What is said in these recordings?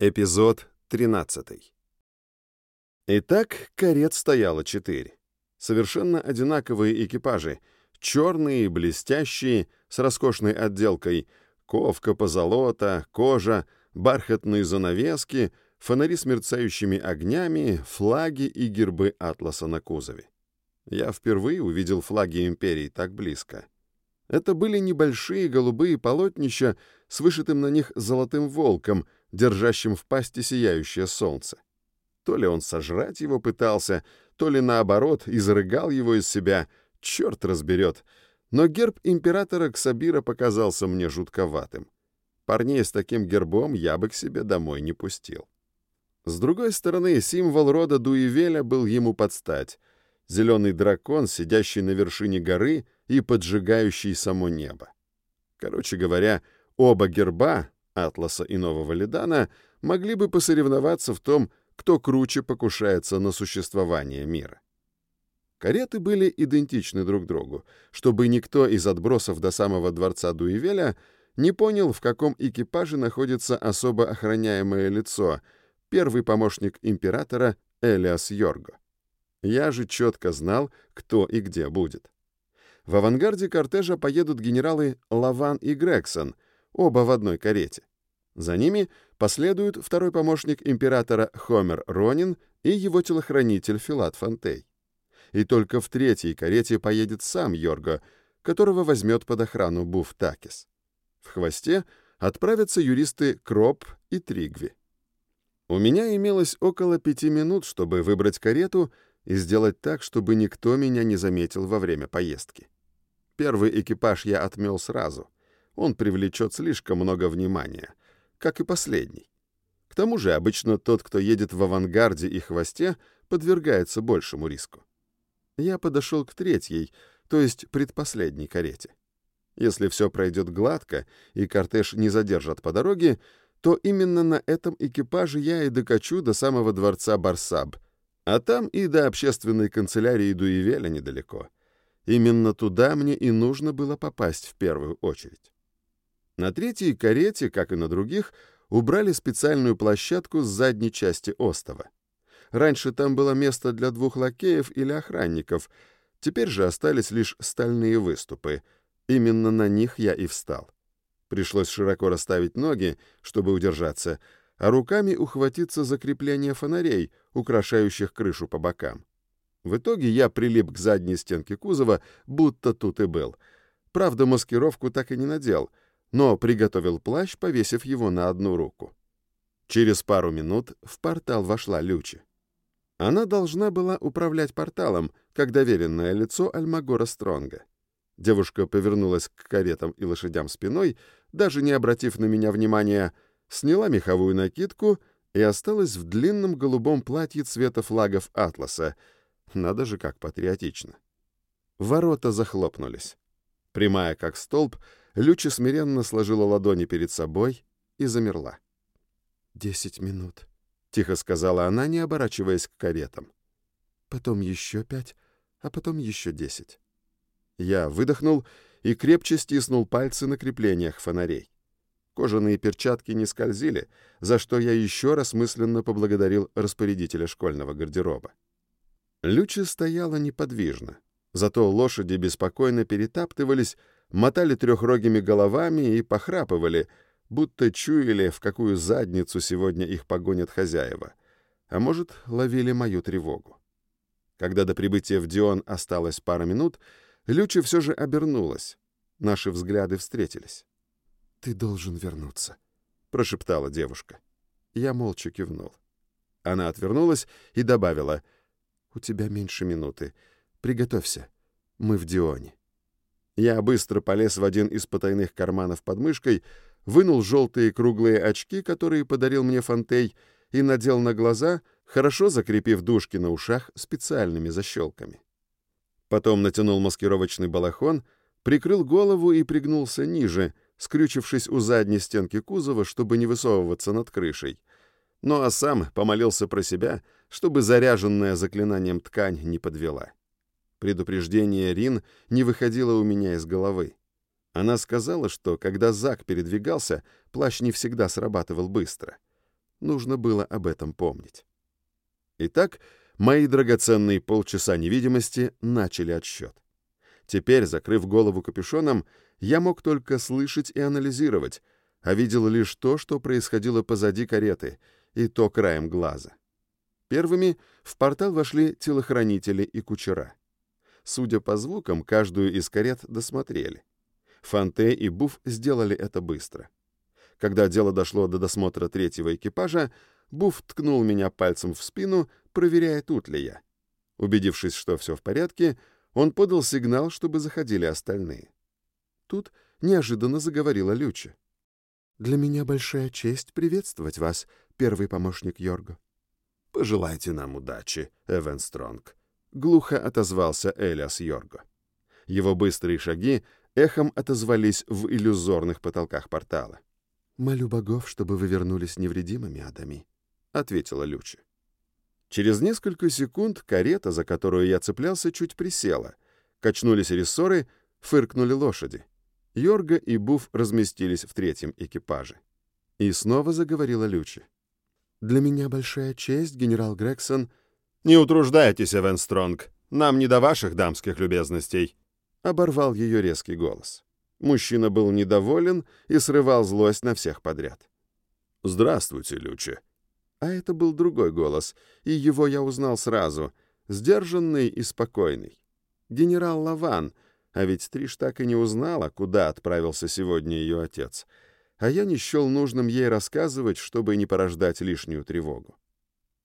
Эпизод 13. Итак, карет стояло четыре. Совершенно одинаковые экипажи, черные, блестящие, с роскошной отделкой, ковка, позолота, кожа, бархатные занавески, фонари с мерцающими огнями, флаги и гербы атласа на кузове. Я впервые увидел флаги империи так близко. Это были небольшие голубые полотнища с вышитым на них золотым волком — держащим в пасти сияющее солнце. То ли он сожрать его пытался, то ли наоборот изрыгал его из себя, черт разберет. Но герб императора Ксабира показался мне жутковатым. Парней с таким гербом я бы к себе домой не пустил. С другой стороны, символ рода Дуивеля был ему под стать. Зеленый дракон, сидящий на вершине горы и поджигающий само небо. Короче говоря, оба герба, Атласа и Нового Ледана могли бы посоревноваться в том, кто круче покушается на существование мира. Кареты были идентичны друг другу, чтобы никто из отбросов до самого дворца Дуивеля не понял, в каком экипаже находится особо охраняемое лицо, первый помощник императора Элиас Йорго. Я же четко знал, кто и где будет. В авангарде кортежа поедут генералы Лаван и Грегсон, оба в одной карете. За ними последует второй помощник императора Хомер Ронин и его телохранитель Филат Фонтей. И только в третьей карете поедет сам Йорго, которого возьмет под охрану Буф Такис. В хвосте отправятся юристы Кроп и Тригви. У меня имелось около пяти минут, чтобы выбрать карету и сделать так, чтобы никто меня не заметил во время поездки. Первый экипаж я отмел сразу. Он привлечет слишком много внимания — как и последний. К тому же обычно тот, кто едет в авангарде и хвосте, подвергается большему риску. Я подошел к третьей, то есть предпоследней карете. Если все пройдет гладко и кортеж не задержат по дороге, то именно на этом экипаже я и докачу до самого дворца Барсаб, а там и до общественной канцелярии Дуивеля недалеко. Именно туда мне и нужно было попасть в первую очередь. На третьей карете, как и на других, убрали специальную площадку с задней части остова. Раньше там было место для двух лакеев или охранников, теперь же остались лишь стальные выступы. Именно на них я и встал. Пришлось широко расставить ноги, чтобы удержаться, а руками ухватиться за крепление фонарей, украшающих крышу по бокам. В итоге я прилип к задней стенке кузова, будто тут и был. Правда, маскировку так и не надел — но приготовил плащ, повесив его на одну руку. Через пару минут в портал вошла Лючи. Она должна была управлять порталом, как доверенное лицо Альмагора Стронга. Девушка повернулась к каретам и лошадям спиной, даже не обратив на меня внимания, сняла меховую накидку и осталась в длинном голубом платье цвета флагов Атласа. Надо же, как патриотично. Ворота захлопнулись. Прямая, как столб, Люча смиренно сложила ладони перед собой и замерла. «Десять минут», — тихо сказала она, не оборачиваясь к каретам. «Потом еще пять, а потом еще десять». Я выдохнул и крепче стиснул пальцы на креплениях фонарей. Кожаные перчатки не скользили, за что я еще раз мысленно поблагодарил распорядителя школьного гардероба. Люча стояла неподвижно, зато лошади беспокойно перетаптывались, мотали трехрогими головами и похрапывали, будто чуяли, в какую задницу сегодня их погонят хозяева. А может, ловили мою тревогу. Когда до прибытия в Дион осталось пара минут, Люча все же обернулась. Наши взгляды встретились. «Ты должен вернуться», — прошептала девушка. Я молча кивнул. Она отвернулась и добавила, «У тебя меньше минуты. Приготовься. Мы в Дионе». Я быстро полез в один из потайных карманов под мышкой, вынул желтые круглые очки, которые подарил мне Фонтей, и надел на глаза, хорошо закрепив дужки на ушах специальными защелками. Потом натянул маскировочный балахон, прикрыл голову и пригнулся ниже, скрючившись у задней стенки кузова, чтобы не высовываться над крышей. Ну а сам помолился про себя, чтобы заряженная заклинанием ткань не подвела. Предупреждение Рин не выходило у меня из головы. Она сказала, что когда Зак передвигался, плащ не всегда срабатывал быстро. Нужно было об этом помнить. Итак, мои драгоценные полчаса невидимости начали отсчет. Теперь, закрыв голову капюшоном, я мог только слышать и анализировать, а видел лишь то, что происходило позади кареты, и то краем глаза. Первыми в портал вошли телохранители и кучера. Судя по звукам, каждую из карет досмотрели. Фанте и Буф сделали это быстро. Когда дело дошло до досмотра третьего экипажа, Буф ткнул меня пальцем в спину, проверяя, тут ли я. Убедившись, что все в порядке, он подал сигнал, чтобы заходили остальные. Тут неожиданно заговорила Люча. «Для меня большая честь приветствовать вас, первый помощник Йорго». «Пожелайте нам удачи, Эвен Стронг», — глухо отозвался Элиас Йорго. Его быстрые шаги эхом отозвались в иллюзорных потолках портала. «Молю богов, чтобы вы вернулись невредимыми, Адами», — ответила Люча. Через несколько секунд карета, за которую я цеплялся, чуть присела. Качнулись рессоры, фыркнули лошади. Йорга и Буф разместились в третьем экипаже. И снова заговорила Лючи. «Для меня большая честь, генерал Грегсон...» «Не утруждайтесь, Эвен Стронг. Нам не до ваших дамских любезностей», — оборвал ее резкий голос. Мужчина был недоволен и срывал злость на всех подряд. «Здравствуйте, Лючи», а это был другой голос, и его я узнал сразу, сдержанный и спокойный. Генерал Лаван, а ведь Триш так и не узнала, куда отправился сегодня ее отец. А я не счел нужным ей рассказывать, чтобы не порождать лишнюю тревогу.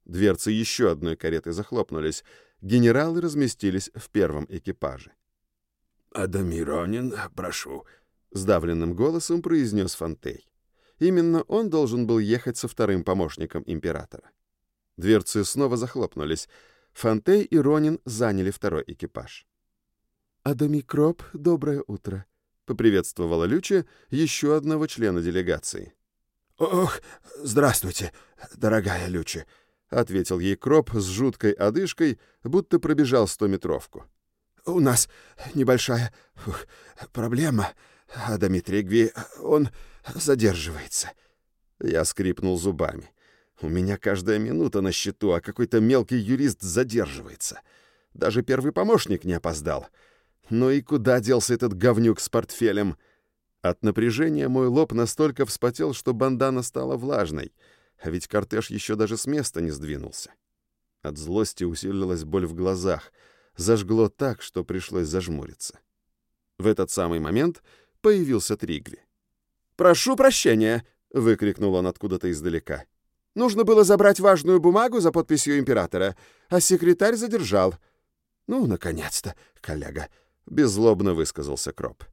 Дверцы еще одной кареты захлопнулись. Генералы разместились в первом экипаже. «Адамиронин, прошу», — сдавленным голосом произнес Фонтей. Именно он должен был ехать со вторым помощником императора. Дверцы снова захлопнулись. Фантей и Ронин заняли второй экипаж. «Адами Кроп, доброе утро», — поприветствовала Люча еще одного члена делегации. «Ох, здравствуйте, дорогая Люча», — ответил ей Кроп с жуткой одышкой, будто пробежал стометровку. «У нас небольшая ух, проблема. Адами Тригви, он задерживается». Я скрипнул зубами. У меня каждая минута на счету, а какой-то мелкий юрист задерживается. Даже первый помощник не опоздал. Ну и куда делся этот говнюк с портфелем? От напряжения мой лоб настолько вспотел, что бандана стала влажной. А ведь кортеж еще даже с места не сдвинулся. От злости усилилась боль в глазах. Зажгло так, что пришлось зажмуриться. В этот самый момент появился Тригви. «Прошу прощения!» — выкрикнул он откуда-то издалека. «Нужно было забрать важную бумагу за подписью императора, а секретарь задержал». «Ну, наконец-то, коллега!» — беззлобно высказался Кроп.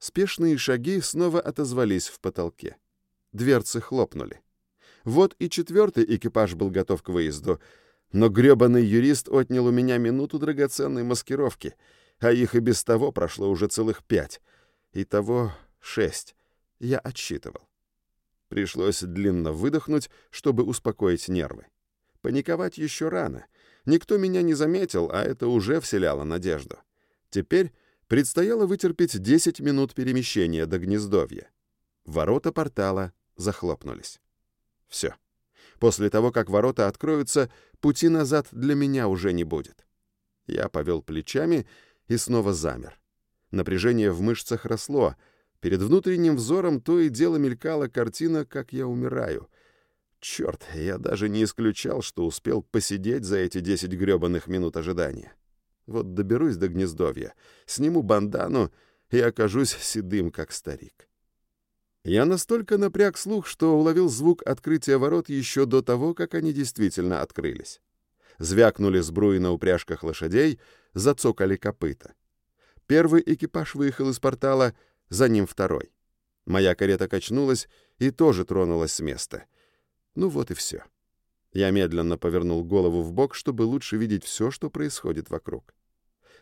Спешные шаги снова отозвались в потолке. Дверцы хлопнули. Вот и четвертый экипаж был готов к выезду, но грёбаный юрист отнял у меня минуту драгоценной маскировки, а их и без того прошло уже целых пять. Итого шесть я отсчитывал. Пришлось длинно выдохнуть, чтобы успокоить нервы. Паниковать еще рано. Никто меня не заметил, а это уже вселяло надежду. Теперь предстояло вытерпеть 10 минут перемещения до гнездовья. Ворота портала захлопнулись. Все. После того, как ворота откроются, пути назад для меня уже не будет. Я повел плечами и снова замер. Напряжение в мышцах росло — Перед внутренним взором то и дело мелькала картина, как я умираю. Черт, я даже не исключал, что успел посидеть за эти десять гребаных минут ожидания. Вот доберусь до гнездовья, сниму бандану и окажусь седым, как старик. Я настолько напряг слух, что уловил звук открытия ворот еще до того, как они действительно открылись. Звякнули сбруи на упряжках лошадей, зацокали копыта. Первый экипаж выехал из портала — за ним второй. Моя карета качнулась и тоже тронулась с места. Ну вот и все. Я медленно повернул голову в бок, чтобы лучше видеть все, что происходит вокруг.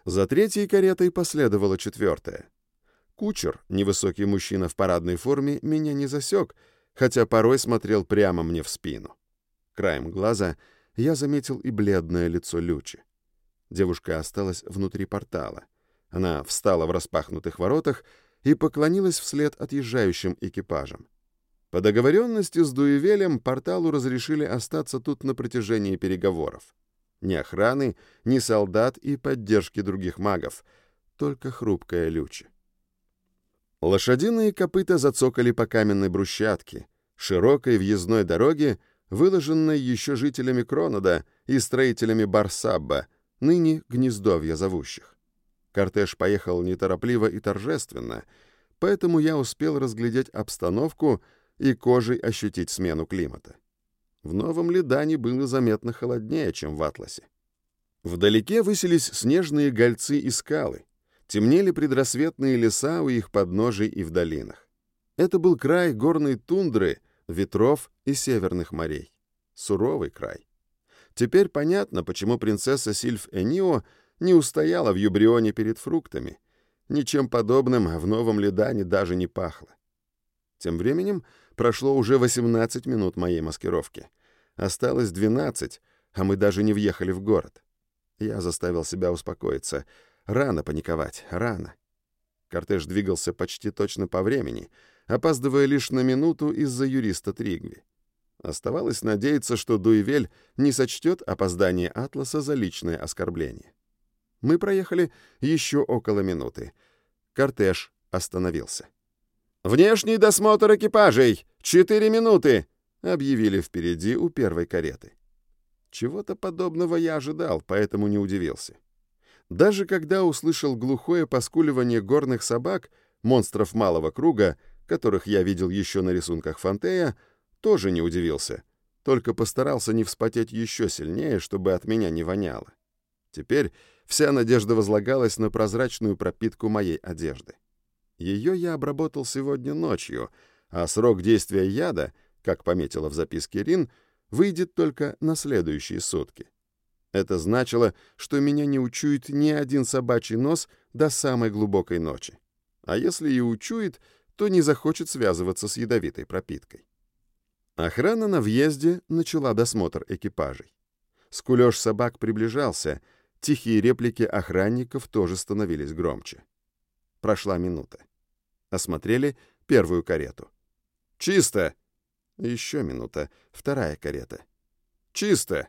За третьей каретой последовала четвертая. Кучер, невысокий мужчина в парадной форме, меня не засек, хотя порой смотрел прямо мне в спину. Краем глаза я заметил и бледное лицо Лючи. Девушка осталась внутри портала. Она встала в распахнутых воротах и поклонилась вслед отъезжающим экипажам. По договоренности с Дуевелем порталу разрешили остаться тут на протяжении переговоров. Ни охраны, ни солдат и поддержки других магов, только хрупкая Лючи. Лошадиные копыта зацокали по каменной брусчатке, широкой въездной дороге, выложенной еще жителями Кронода и строителями Барсабба, ныне гнездовья зовущих. Кортеж поехал неторопливо и торжественно, поэтому я успел разглядеть обстановку и кожей ощутить смену климата. В Новом Ледане было заметно холоднее, чем в Атласе. Вдалеке высились снежные гольцы и скалы, темнели предрассветные леса у их подножий и в долинах. Это был край горной тундры, ветров и северных морей. Суровый край. Теперь понятно, почему принцесса Сильф Энио не устояла в Юбрионе перед фруктами. Ничем подобным в Новом Ледане даже не пахло. Тем временем прошло уже 18 минут моей маскировки. Осталось 12, а мы даже не въехали в город. Я заставил себя успокоиться. Рано паниковать, рано. Кортеж двигался почти точно по времени, опаздывая лишь на минуту из-за юриста Тригви. Оставалось надеяться, что Дуевель не сочтет опоздание Атласа за личное оскорбление. Мы проехали еще около минуты. Кортеж остановился. «Внешний досмотр экипажей! Четыре минуты!» — объявили впереди у первой кареты. Чего-то подобного я ожидал, поэтому не удивился. Даже когда услышал глухое поскуливание горных собак, монстров малого круга, которых я видел еще на рисунках Фантея, тоже не удивился, только постарался не вспотеть еще сильнее, чтобы от меня не воняло. Теперь вся надежда возлагалась на прозрачную пропитку моей одежды. Ее я обработал сегодня ночью, а срок действия яда — как пометила в записке Рин, выйдет только на следующие сутки. Это значило, что меня не учует ни один собачий нос до самой глубокой ночи. А если и учует, то не захочет связываться с ядовитой пропиткой. Охрана на въезде начала досмотр экипажей. Скулёж собак приближался, тихие реплики охранников тоже становились громче. Прошла минута. Осмотрели первую карету. «Чисто!» Еще минута. Вторая карета. «Чисто!»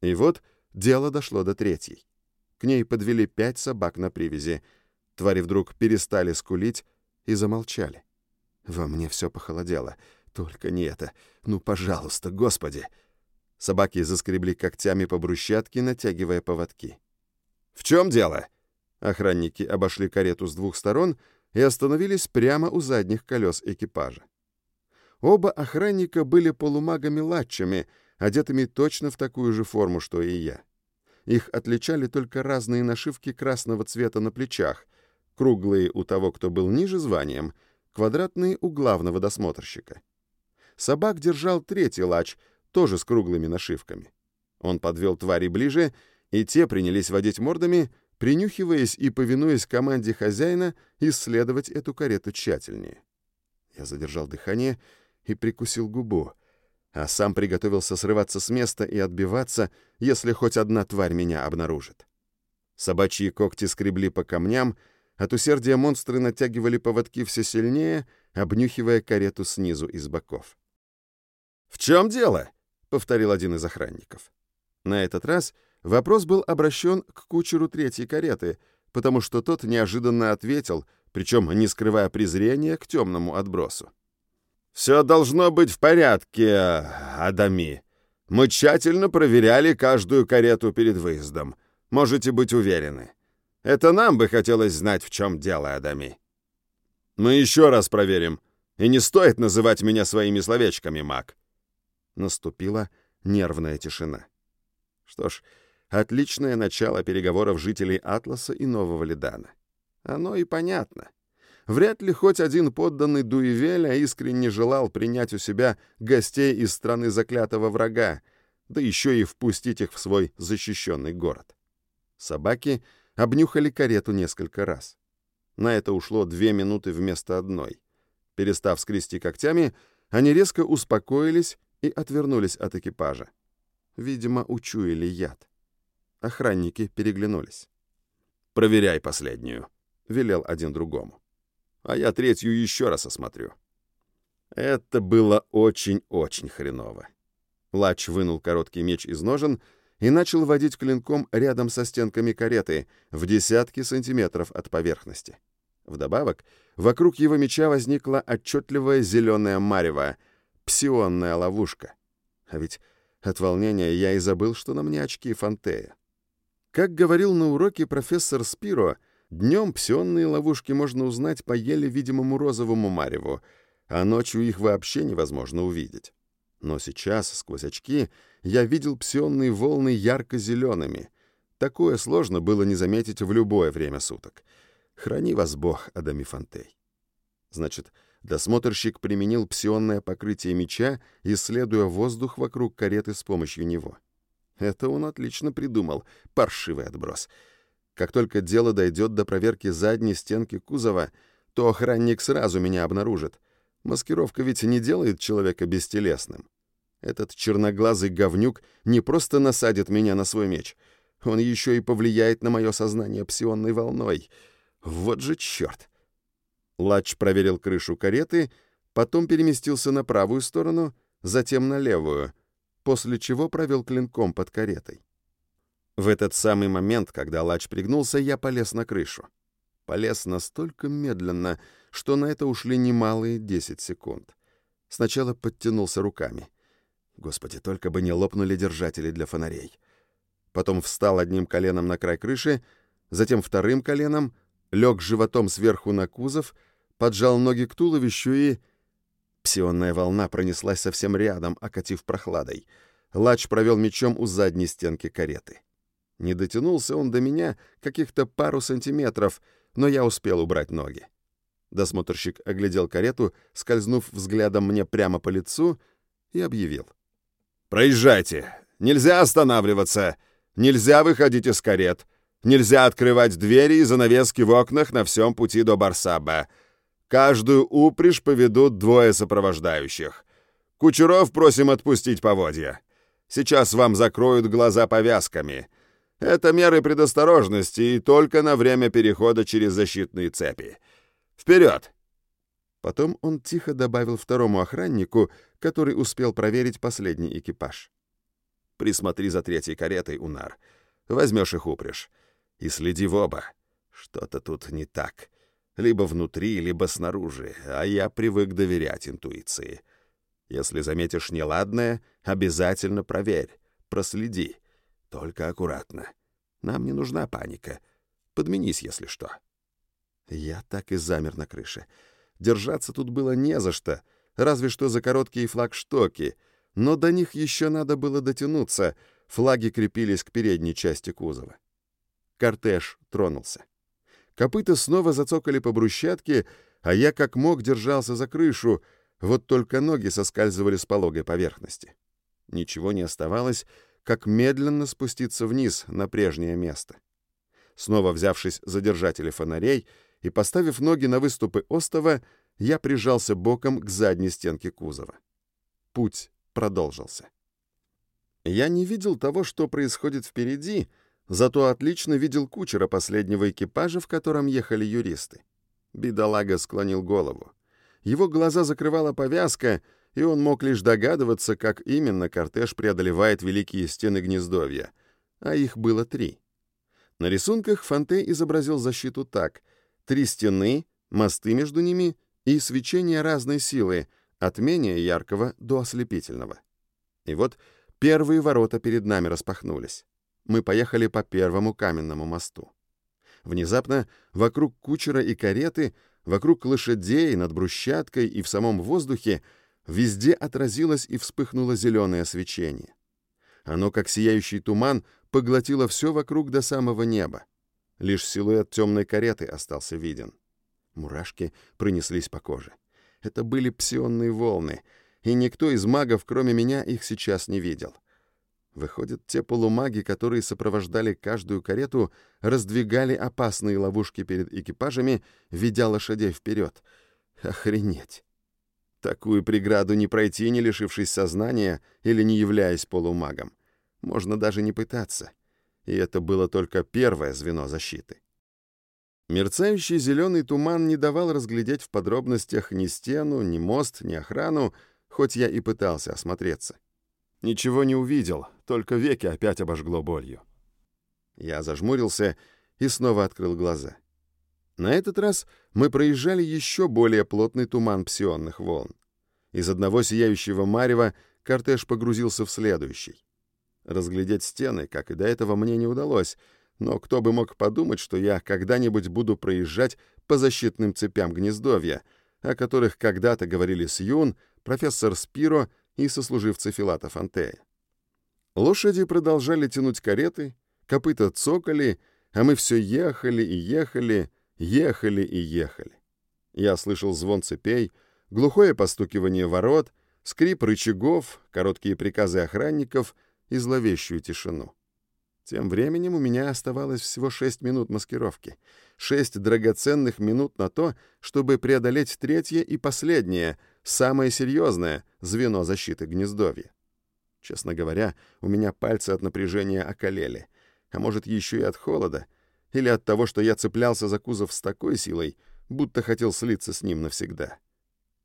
И вот дело дошло до третьей. К ней подвели пять собак на привязи. Твари вдруг перестали скулить и замолчали. Во мне все похолодело. Только не это. Ну, пожалуйста, господи! Собаки заскребли когтями по брусчатке, натягивая поводки. «В чем дело?» Охранники обошли карету с двух сторон и остановились прямо у задних колес экипажа. Оба охранника были полумагами-латчами, одетыми точно в такую же форму, что и я. Их отличали только разные нашивки красного цвета на плечах, круглые у того, кто был ниже званием, квадратные у главного досмотрщика. Собак держал третий лач, тоже с круглыми нашивками. Он подвел твари ближе, и те принялись водить мордами, принюхиваясь и повинуясь команде хозяина исследовать эту карету тщательнее. Я задержал дыхание и прикусил губу, а сам приготовился срываться с места и отбиваться, если хоть одна тварь меня обнаружит. Собачьи когти скребли по камням, от усердия монстры натягивали поводки все сильнее, обнюхивая карету снизу и с боков. «В чем дело?» — повторил один из охранников. На этот раз вопрос был обращен к кучеру третьей кареты, потому что тот неожиданно ответил, причем не скрывая презрения к темному отбросу. «Все должно быть в порядке, Адами. Мы тщательно проверяли каждую карету перед выездом. Можете быть уверены. Это нам бы хотелось знать, в чем дело, Адами». «Мы еще раз проверим. И не стоит называть меня своими словечками, маг». Наступила нервная тишина. Что ж, отличное начало переговоров жителей Атласа и Нового Ледана. Оно и понятно. Вряд ли хоть один подданный Дуивеля искренне желал принять у себя гостей из страны заклятого врага, да еще и впустить их в свой защищенный город. Собаки обнюхали карету несколько раз. На это ушло две минуты вместо одной. Перестав скрести когтями, они резко успокоились и отвернулись от экипажа. Видимо, учуяли яд. Охранники переглянулись. «Проверяй последнюю», — велел один другому а я третью еще раз осмотрю. Это было очень-очень хреново. Лач вынул короткий меч из ножен и начал водить клинком рядом со стенками кареты в десятки сантиметров от поверхности. Вдобавок, вокруг его меча возникла отчетливая зеленая марево, псионная ловушка. А ведь от волнения я и забыл, что на мне очки Фантея. Как говорил на уроке профессор Спиро, днем псионные ловушки можно узнать по еле видимому розовому мареву, а ночью их вообще невозможно увидеть. Но сейчас, сквозь очки, я видел псионные волны ярко-зелеными. Такое сложно было не заметить в любое время суток. Храни вас Бог, Адами Фантей. Значит, досмотрщик применил псионное покрытие меча, исследуя воздух вокруг кареты с помощью него. Это он отлично придумал, паршивый отброс. Как только дело дойдет до проверки задней стенки кузова, то охранник сразу меня обнаружит. Маскировка ведь не делает человека бестелесным. Этот черноглазый говнюк не просто насадит меня на свой меч, он еще и повлияет на мое сознание псионной волной. Вот же черт! Лач проверил крышу кареты, потом переместился на правую сторону, затем на левую, после чего провел клинком под каретой. В этот самый момент, когда Лач пригнулся, я полез на крышу. Полез настолько медленно, что на это ушли немалые 10 секунд. Сначала подтянулся руками. Господи, только бы не лопнули держатели для фонарей. Потом встал одним коленом на край крыши, затем вторым коленом, лег животом сверху на кузов, поджал ноги к туловищу и... Псионная волна пронеслась совсем рядом, окатив прохладой. Лач провел мечом у задней стенки кареты. Не дотянулся он до меня каких-то пару сантиметров, но я успел убрать ноги. Досмотрщик оглядел карету, скользнув взглядом мне прямо по лицу, и объявил. «Проезжайте! Нельзя останавливаться! Нельзя выходить из карет! Нельзя открывать двери и занавески в окнах на всем пути до Барсаба! Каждую упряжь поведут двое сопровождающих. Кучеров просим отпустить поводья. Сейчас вам закроют глаза повязками. Это меры предосторожности и только на время перехода через защитные цепи. Вперед!» Потом он тихо добавил второму охраннику, который успел проверить последний экипаж. «Присмотри за третьей каретой, Унар. Возьмешь их упряжь. И следи в оба. Что-то тут не так. Либо внутри, либо снаружи, а я привык доверять интуиции. Если заметишь неладное, обязательно проверь, проследи. Только аккуратно. Нам не нужна паника. Подменись, если что». Я так и замер на крыше. Держаться тут было не за что, разве что за короткие флагштоки, но до них еще надо было дотянуться, флаги крепились к передней части кузова. Кортеж тронулся. Копыта снова зацокали по брусчатке, а я как мог держался за крышу, вот только ноги соскальзывали с пологой поверхности. Ничего не оставалось, как медленно спуститься вниз на прежнее место. Снова взявшись за держатели фонарей, и, поставив ноги на выступы остова, я прижался боком к задней стенке кузова. Путь продолжился. Я не видел того, что происходит впереди, зато отлично видел кучера последнего экипажа, в котором ехали юристы. Бедолага склонил голову. Его глаза закрывала повязка, и он мог лишь догадываться, как именно кортеж преодолевает великие стены гнездовья, а их было три. На рисунках Фонте изобразил защиту так — Три стены, мосты между ними и свечение разной силы, от менее яркого до ослепительного. И вот первые ворота перед нами распахнулись. Мы поехали по первому каменному мосту. Внезапно вокруг кучера и кареты, вокруг лошадей, над брусчаткой и в самом воздухе везде отразилось и вспыхнуло зеленое свечение. Оно, как сияющий туман, поглотило все вокруг до самого неба. Лишь силуэт темной кареты остался виден. Мурашки пронеслись по коже. Это были псионные волны, и никто из магов, кроме меня, их сейчас не видел. Выходят, те полумаги, которые сопровождали каждую карету, раздвигали опасные ловушки перед экипажами, ведя лошадей вперед. Охренеть! Такую преграду не пройти, не лишившись сознания или не являясь полумагом. Можно даже не пытаться и это было только первое звено защиты. Мерцающий зеленый туман не давал разглядеть в подробностях ни стену, ни мост, ни охрану, хоть я и пытался осмотреться. Ничего не увидел, только веки опять обожгло болью. Я зажмурился и снова открыл глаза. На этот раз мы проезжали еще более плотный туман псионных волн. Из одного сияющего марева кортеж погрузился в следующий. Разглядеть стены, как и до этого, мне не удалось — но кто бы мог подумать, что я когда-нибудь буду проезжать по защитным цепям гнездовья, о которых когда-то говорили Сьюн, профессор Спиро и сослуживцы Филата Фантея. Лошади продолжали тянуть кареты, копыта цокали, а мы все ехали и ехали, ехали и ехали. Я слышал звон цепей, глухое постукивание ворот, скрип рычагов, короткие приказы охранников и зловещую тишину. Тем временем у меня оставалось всего шесть минут маскировки. Шесть драгоценных минут на то, чтобы преодолеть третье и последнее, самое серьезное звено защиты гнездовья. Честно говоря, у меня пальцы от напряжения околели. А может, еще и от холода. Или от того, что я цеплялся за кузов с такой силой, будто хотел слиться с ним навсегда.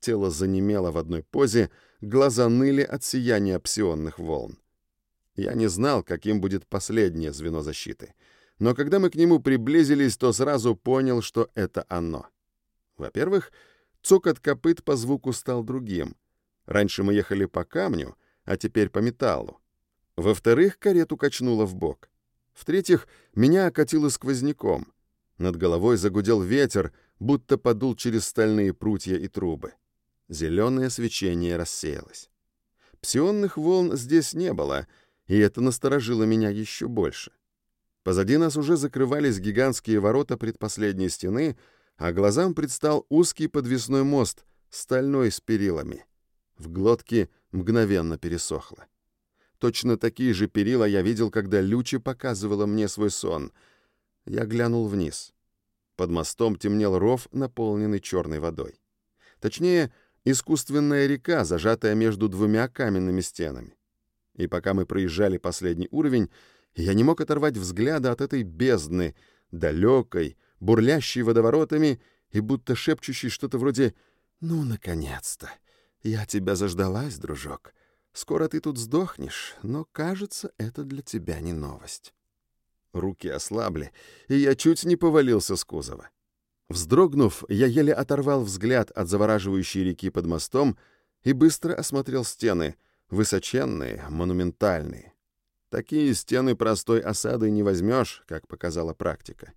Тело занемело в одной позе, глаза ныли от сияния псионных волн. Я не знал, каким будет последнее звено защиты. Но когда мы к нему приблизились, то сразу понял, что это оно. Во-первых, цокот копыт по звуку стал другим. Раньше мы ехали по камню, а теперь по металлу. Во-вторых, карету качнуло в бок. В-третьих, меня окатило сквозняком. Над головой загудел ветер, будто подул через стальные прутья и трубы. Зеленое свечение рассеялось. Псионных волн здесь не было — и это насторожило меня еще больше. Позади нас уже закрывались гигантские ворота предпоследней стены, а глазам предстал узкий подвесной мост, стальной с перилами. В глотке мгновенно пересохло. Точно такие же перила я видел, когда Лючи показывала мне свой сон. Я глянул вниз. Под мостом темнел ров, наполненный черной водой. Точнее, искусственная река, зажатая между двумя каменными стенами. И пока мы проезжали последний уровень, я не мог оторвать взгляда от этой бездны, далекой, бурлящей водоворотами и будто шепчущей что-то вроде «Ну, наконец-то! Я тебя заждалась, дружок. Скоро ты тут сдохнешь, но, кажется, это для тебя не новость». Руки ослабли, и я чуть не повалился с кузова. Вздрогнув, я еле оторвал взгляд от завораживающей реки под мостом и быстро осмотрел стены — Высоченные, монументальные. Такие стены простой осады не возьмешь, как показала практика.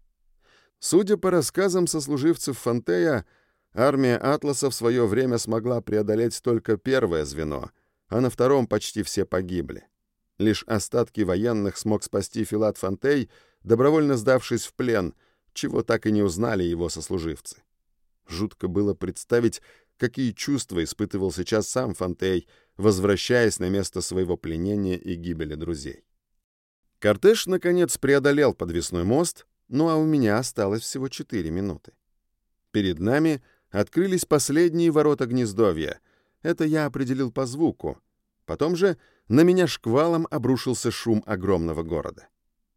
Судя по рассказам сослуживцев Фонтея, армия Атласа в свое время смогла преодолеть только первое звено, а на втором почти все погибли. Лишь остатки военных смог спасти Филат Фонтей, добровольно сдавшись в плен, чего так и не узнали его сослуживцы. Жутко было представить, какие чувства испытывал сейчас сам Фонтей, возвращаясь на место своего пленения и гибели друзей. Кортеж, наконец, преодолел подвесной мост, ну а у меня осталось всего четыре минуты. Перед нами открылись последние ворота гнездовья. Это я определил по звуку. Потом же на меня шквалом обрушился шум огромного города.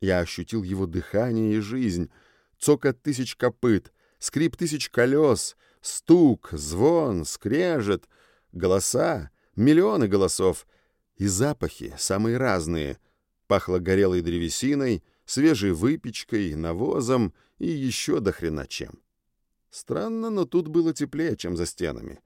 Я ощутил его дыхание и жизнь, цокот тысяч копыт, скрип тысяч колес, стук, звон, скрежет, голоса, Миллионы голосов. И запахи самые разные. Пахло горелой древесиной, свежей выпечкой, навозом и еще до хрена чем. Странно, но тут было теплее, чем за стенами.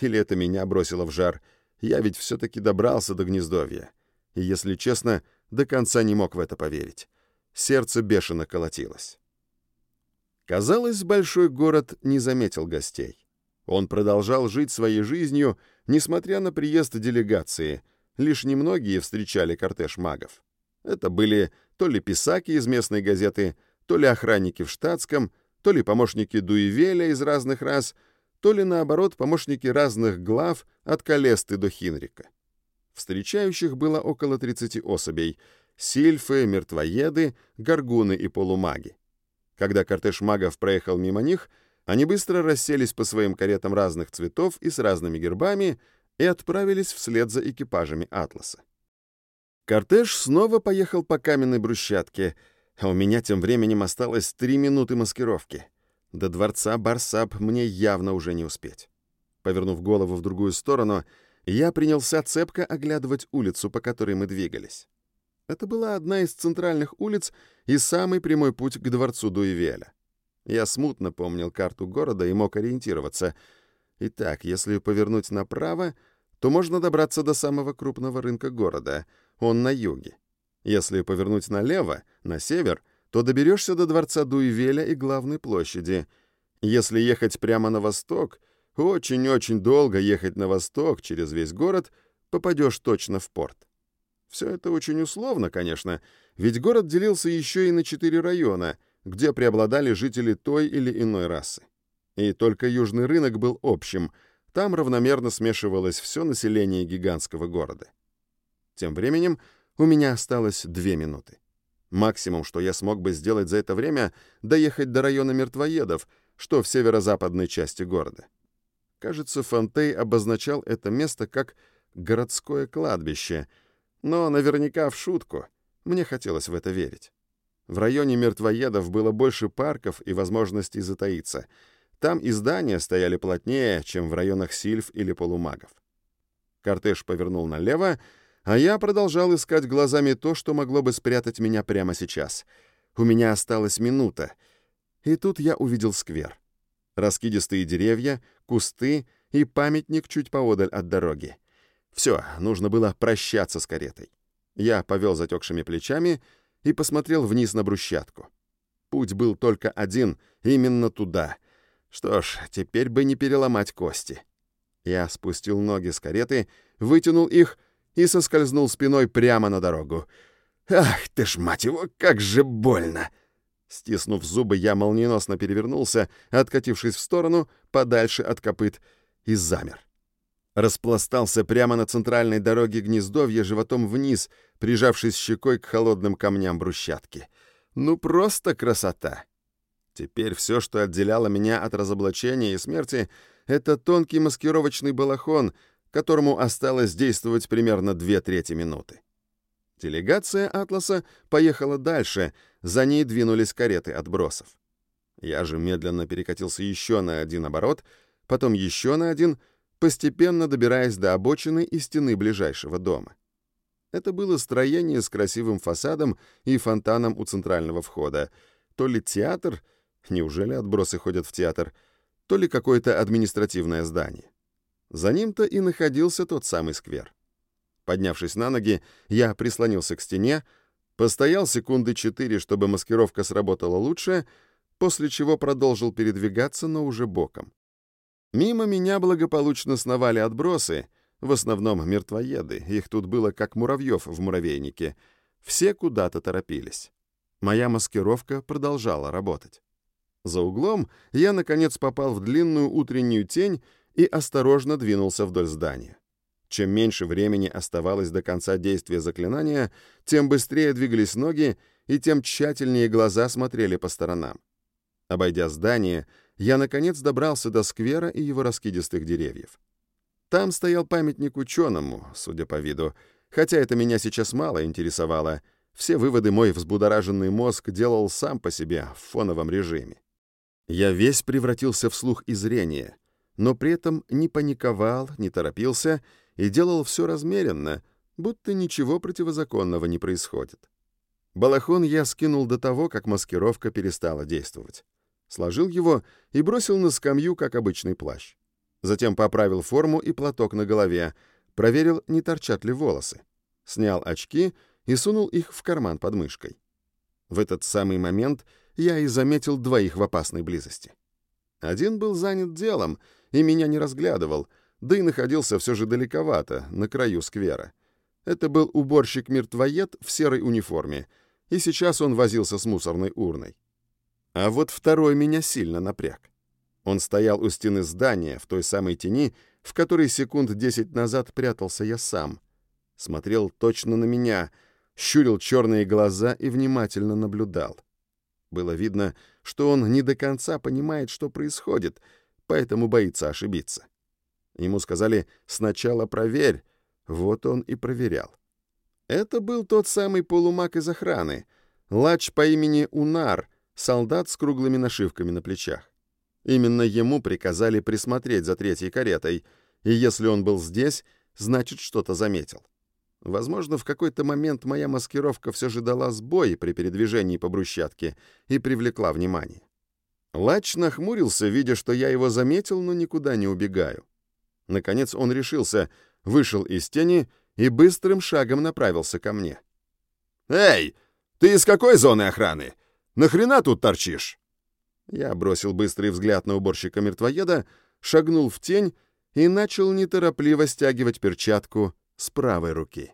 Или это меня бросило в жар. Я ведь все-таки добрался до гнездовья. И, если честно, до конца не мог в это поверить. Сердце бешено колотилось. Казалось, большой город не заметил гостей. Он продолжал жить своей жизнью, несмотря на приезд делегации. Лишь немногие встречали кортеж магов. Это были то ли писаки из местной газеты, то ли охранники в штатском, то ли помощники Дуевеля из разных рас, то ли, наоборот, помощники разных глав от Калесты до Хинрика. Встречающих было около 30 особей — сильфы, мертвоеды, горгуны и полумаги. Когда кортеж магов проехал мимо них — они быстро расселись по своим каретам разных цветов и с разными гербами и отправились вслед за экипажами «Атласа». Кортеж снова поехал по каменной брусчатке, а у меня тем временем осталось три минуты маскировки. До дворца Барсаб мне явно уже не успеть. Повернув голову в другую сторону, я принялся цепко оглядывать улицу, по которой мы двигались. Это была одна из центральных улиц и самый прямой путь к дворцу Дуевеля. Я смутно помнил карту города и мог ориентироваться. Итак, если повернуть направо, то можно добраться до самого крупного рынка города. Он на юге. Если повернуть налево, на север, то доберешься до дворца Дуевеля и главной площади. Если ехать прямо на восток, очень-очень долго ехать на восток через весь город, попадешь точно в порт. Все это очень условно, конечно, ведь город делился еще и на четыре района, где преобладали жители той или иной расы. И только южный рынок был общим, там равномерно смешивалось все население гигантского города. Тем временем у меня осталось две минуты. Максимум, что я смог бы сделать за это время, доехать до района мертвоедов, что в северо-западной части города. Кажется, Фонтей обозначал это место как «городское кладбище», но наверняка в шутку. Мне хотелось в это верить. В районе мертвоедов было больше парков и возможностей затаиться. Там и здания стояли плотнее, чем в районах сильф или полумагов. Кортеж повернул налево, а я продолжал искать глазами то, что могло бы спрятать меня прямо сейчас. У меня осталась минута. И тут я увидел сквер. Раскидистые деревья, кусты и памятник чуть поодаль от дороги. Все, нужно было прощаться с каретой. Я повел затекшими плечами и посмотрел вниз на брусчатку. Путь был только один, именно туда. Что ж, теперь бы не переломать кости. Я спустил ноги с кареты, вытянул их и соскользнул спиной прямо на дорогу. «Ах ты ж, мать его, как же больно!» Стиснув зубы, я молниеносно перевернулся, откатившись в сторону, подальше от копыт, и замер распластался прямо на центральной дороге гнездовья животом вниз, прижавшись щекой к холодным камням брусчатки. Ну просто красота! Теперь все, что отделяло меня от разоблачения и смерти, это тонкий маскировочный балахон, которому осталось действовать примерно две трети минуты. Делегация «Атласа» поехала дальше, за ней двинулись кареты отбросов. Я же медленно перекатился еще на один оборот, потом еще на один — постепенно добираясь до обочины и стены ближайшего дома. Это было строение с красивым фасадом и фонтаном у центрального входа. То ли театр, неужели отбросы ходят в театр, то ли какое-то административное здание. За ним-то и находился тот самый сквер. Поднявшись на ноги, я прислонился к стене, постоял секунды четыре, чтобы маскировка сработала лучше, после чего продолжил передвигаться, но уже боком. Мимо меня благополучно сновали отбросы, в основном мертвоеды, их тут было как муравьев в муравейнике. Все куда-то торопились. Моя маскировка продолжала работать. За углом я, наконец, попал в длинную утреннюю тень и осторожно двинулся вдоль здания. Чем меньше времени оставалось до конца действия заклинания, тем быстрее двигались ноги и тем тщательнее глаза смотрели по сторонам. Обойдя здание, я, наконец, добрался до сквера и его раскидистых деревьев. Там стоял памятник ученому, судя по виду, хотя это меня сейчас мало интересовало. Все выводы мой взбудораженный мозг делал сам по себе в фоновом режиме. Я весь превратился в слух и зрение, но при этом не паниковал, не торопился и делал все размеренно, будто ничего противозаконного не происходит. Балахон я скинул до того, как маскировка перестала действовать сложил его и бросил на скамью, как обычный плащ. Затем поправил форму и платок на голове, проверил, не торчат ли волосы. Снял очки и сунул их в карман под мышкой. В этот самый момент я и заметил двоих в опасной близости. Один был занят делом и меня не разглядывал, да и находился все же далековато, на краю сквера. Это был уборщик-мертвоед в серой униформе, и сейчас он возился с мусорной урной. А вот второй меня сильно напряг. Он стоял у стены здания, в той самой тени, в которой секунд десять назад прятался я сам. Смотрел точно на меня, щурил черные глаза и внимательно наблюдал. Было видно, что он не до конца понимает, что происходит, поэтому боится ошибиться. Ему сказали «сначала проверь», вот он и проверял. Это был тот самый полумаг из охраны, лач по имени Унар — солдат с круглыми нашивками на плечах. Именно ему приказали присмотреть за третьей каретой, и если он был здесь, значит, что-то заметил. Возможно, в какой-то момент моя маскировка все же дала сбой при передвижении по брусчатке и привлекла внимание. Лач нахмурился, видя, что я его заметил, но никуда не убегаю. Наконец он решился, вышел из тени и быстрым шагом направился ко мне. «Эй, ты из какой зоны охраны? Нахрена тут торчишь?» Я бросил быстрый взгляд на уборщика мертвоеда, шагнул в тень и начал неторопливо стягивать перчатку с правой руки.